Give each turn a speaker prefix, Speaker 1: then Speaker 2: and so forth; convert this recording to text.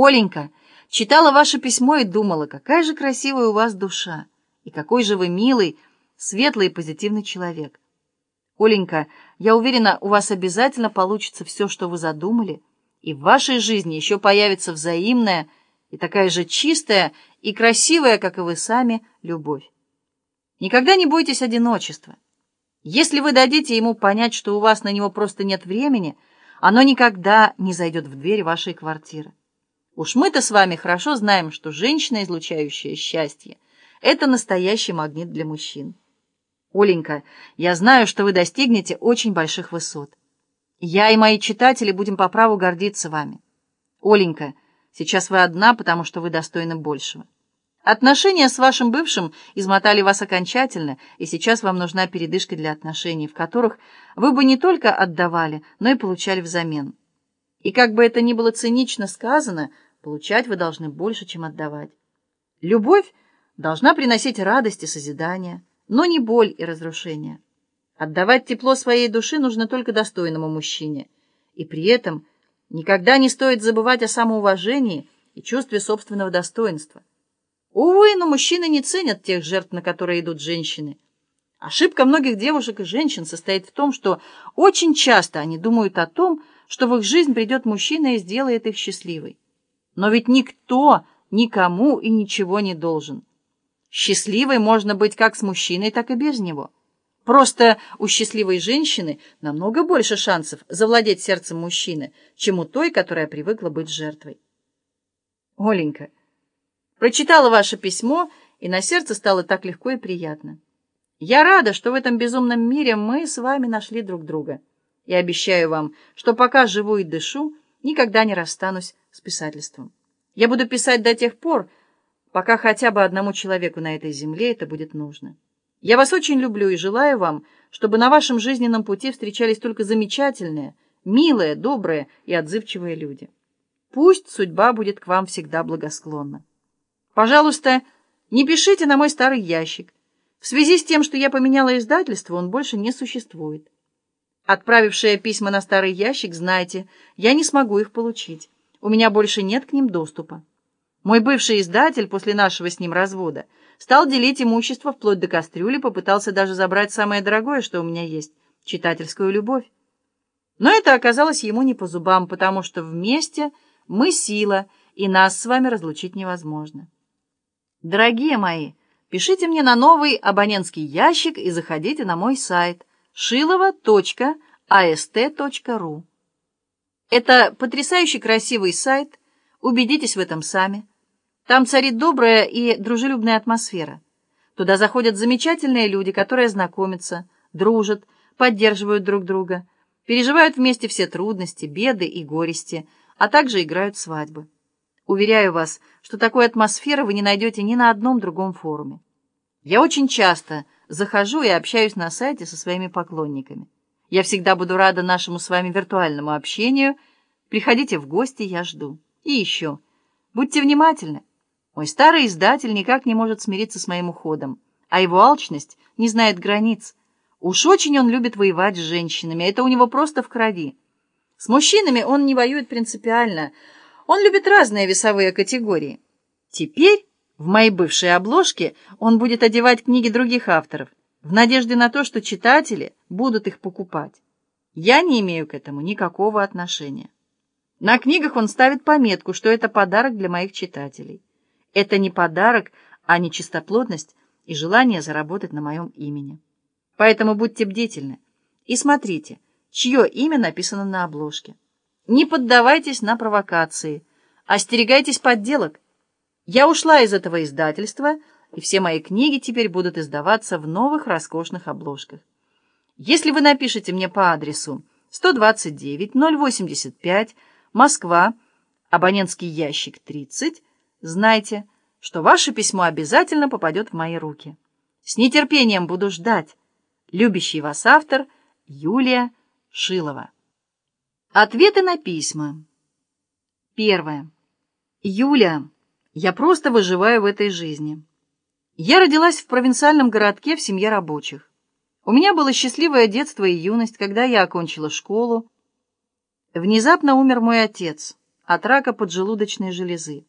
Speaker 1: Оленька, читала ваше письмо и думала, какая же красивая у вас душа, и какой же вы милый, светлый и позитивный человек. Оленька, я уверена, у вас обязательно получится все, что вы задумали, и в вашей жизни еще появится взаимная и такая же чистая и красивая, как и вы сами, любовь. Никогда не бойтесь одиночества. Если вы дадите ему понять, что у вас на него просто нет времени, оно никогда не зайдет в дверь вашей квартиры. Уж мы-то с вами хорошо знаем, что женщина, излучающая счастье, это настоящий магнит для мужчин. Оленька, я знаю, что вы достигнете очень больших высот. Я и мои читатели будем по праву гордиться вами. Оленька, сейчас вы одна, потому что вы достойны большего. Отношения с вашим бывшим измотали вас окончательно, и сейчас вам нужна передышка для отношений, в которых вы бы не только отдавали, но и получали взамен. И как бы это ни было цинично сказано, получать вы должны больше, чем отдавать. Любовь должна приносить радость и созидание, но не боль и разрушение. Отдавать тепло своей души нужно только достойному мужчине, и при этом никогда не стоит забывать о самоуважении и чувстве собственного достоинства. Увы, но мужчины не ценят тех жертв, на которые идут женщины. Ошибка многих девушек и женщин состоит в том, что очень часто они думают о том, что в их жизнь придет мужчина и сделает их счастливой. Но ведь никто никому и ничего не должен. Счастливой можно быть как с мужчиной, так и без него. Просто у счастливой женщины намного больше шансов завладеть сердцем мужчины, чем у той, которая привыкла быть жертвой. Оленька, Прочитала ваше письмо, и на сердце стало так легко и приятно. Я рада, что в этом безумном мире мы с вами нашли друг друга. И обещаю вам, что пока живу и дышу, никогда не расстанусь с писательством. Я буду писать до тех пор, пока хотя бы одному человеку на этой земле это будет нужно. Я вас очень люблю и желаю вам, чтобы на вашем жизненном пути встречались только замечательные, милые, добрые и отзывчивые люди. Пусть судьба будет к вам всегда благосклонна. Пожалуйста, не пишите на мой старый ящик. В связи с тем, что я поменяла издательство, он больше не существует. Отправившие письма на старый ящик, знайте, я не смогу их получить. У меня больше нет к ним доступа. Мой бывший издатель после нашего с ним развода стал делить имущество вплоть до кастрюли, попытался даже забрать самое дорогое, что у меня есть — читательскую любовь. Но это оказалось ему не по зубам, потому что вместе мы сила, и нас с вами разлучить невозможно. Дорогие мои, пишите мне на новый абонентский ящик и заходите на мой сайт шилова.ast.ru. Это потрясающе красивый сайт, убедитесь в этом сами. Там царит добрая и дружелюбная атмосфера. Туда заходят замечательные люди, которые знакомятся, дружат, поддерживают друг друга, переживают вместе все трудности, беды и горести, а также играют свадьбы. Уверяю вас, что такой атмосферы вы не найдете ни на одном другом форуме. Я очень часто захожу и общаюсь на сайте со своими поклонниками. Я всегда буду рада нашему с вами виртуальному общению. Приходите в гости, я жду. И еще. Будьте внимательны. Мой старый издатель никак не может смириться с моим уходом, а его алчность не знает границ. Уж очень он любит воевать с женщинами, это у него просто в крови. С мужчинами он не воюет принципиально, он любит разные весовые категории. Теперь в моей бывшей обложке он будет одевать книги других авторов, в надежде на то, что читатели будут их покупать. Я не имею к этому никакого отношения. На книгах он ставит пометку, что это подарок для моих читателей. Это не подарок, а не чистоплотность и желание заработать на моем имени. Поэтому будьте бдительны и смотрите, чье имя написано на обложке. Не поддавайтесь на провокации, остерегайтесь подделок. Я ушла из этого издательства, и все мои книги теперь будут издаваться в новых роскошных обложках. Если вы напишете мне по адресу 129-085, Москва, абонентский ящик 30, знайте, что ваше письмо обязательно попадет в мои руки. С нетерпением буду ждать. Любящий вас автор Юлия Шилова. Ответы на письма. Первое. Юля, я просто выживаю в этой жизни. Я родилась в провинциальном городке в семье рабочих. У меня было счастливое детство и юность, когда я окончила школу. Внезапно умер мой отец, от рака поджелудочной железы.